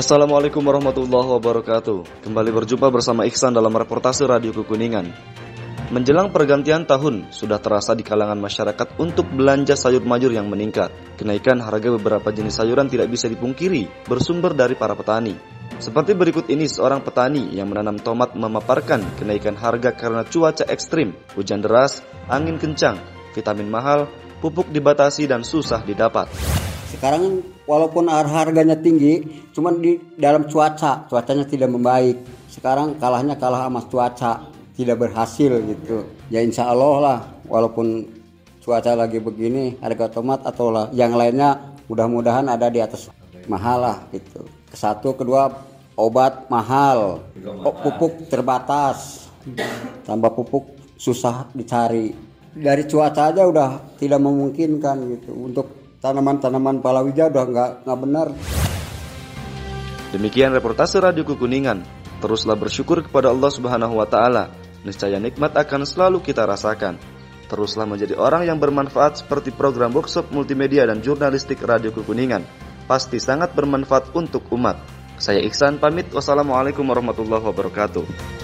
Assalamualaikum warahmatullahi wabarakatuh. Kembali berjumpa bersama Iksan dalam reportase Radio Kukuningan. Menjelang pergantian tahun, sudah terasa di kalangan masyarakat untuk belanja sayur mayur yang meningkat. Kenaikan harga beberapa jenis sayuran tidak bisa dipungkiri, bersumber dari para petani. Seperti berikut ini seorang petani yang menanam tomat memaparkan kenaikan harga karena cuaca ekstrim, hujan deras, angin kencang, vitamin mahal, pupuk dibatasi dan susah didapat. Sekarang walaupun harganya tinggi, cuman di dalam cuaca, cuacanya tidak membaik. Sekarang kalahnya kalah sama cuaca, tidak berhasil gitu. Ya insya Allah lah, walaupun cuaca lagi begini, harga tomat atau lah yang lainnya mudah-mudahan ada di atas mahal lah gitu. Satu, kedua obat mahal, oh, pupuk terbatas, tambah pupuk susah dicari. Dari cuaca aja udah tidak memungkinkan gitu untuk tanaman-tanaman palawija udah nggak nggak benar. Demikian reportase Radio Kukuningan. Teruslah bersyukur kepada Allah Subhanahu wa taala. Niscaya nikmat akan selalu kita rasakan. Teruslah menjadi orang yang bermanfaat seperti program workshop multimedia dan jurnalistik Radio Kukuningan. Pasti sangat bermanfaat untuk umat. Saya Iksan pamit. Wassalamualaikum warahmatullahi wabarakatuh.